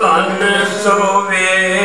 Dhan ਸੋਵੇ।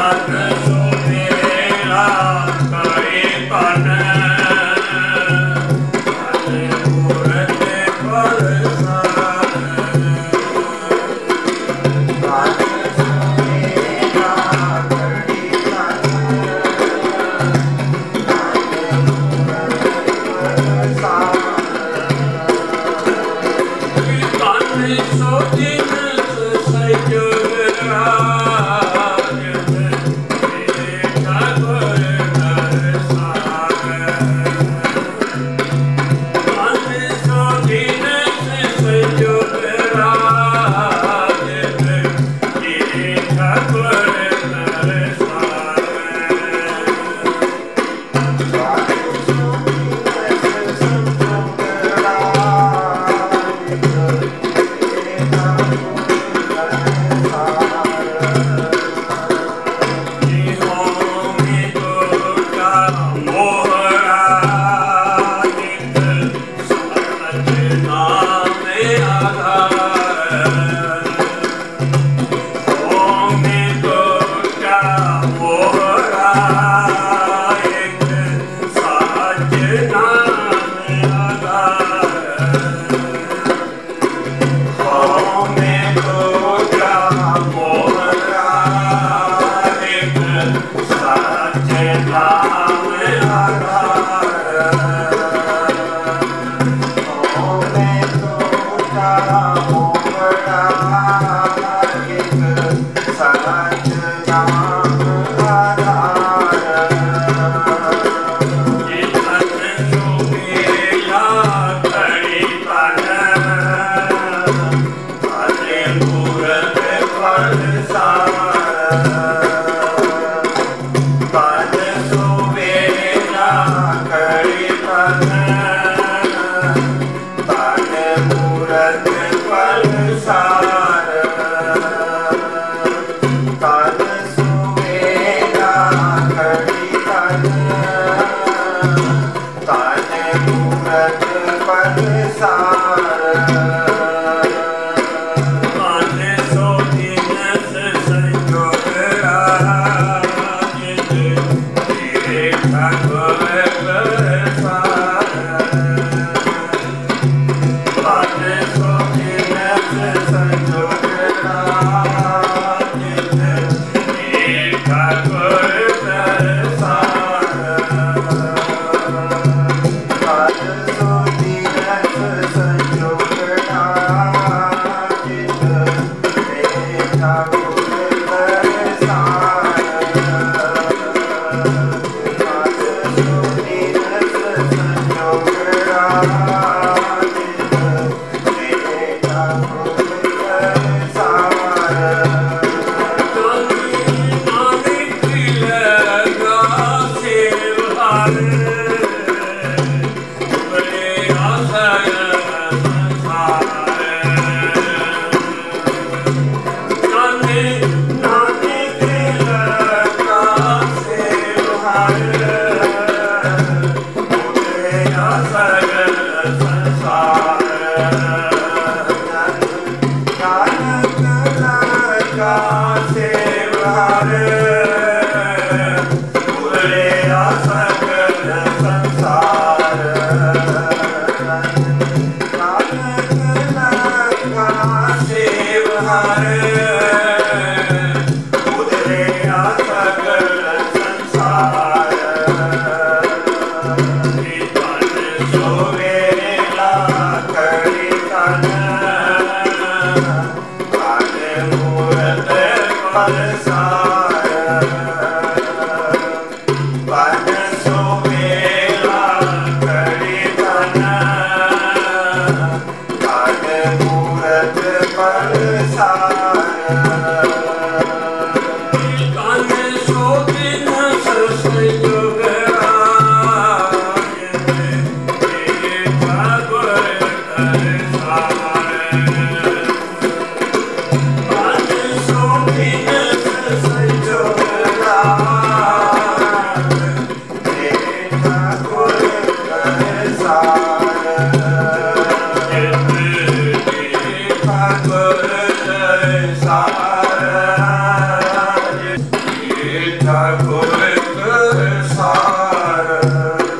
Amen. time. Sa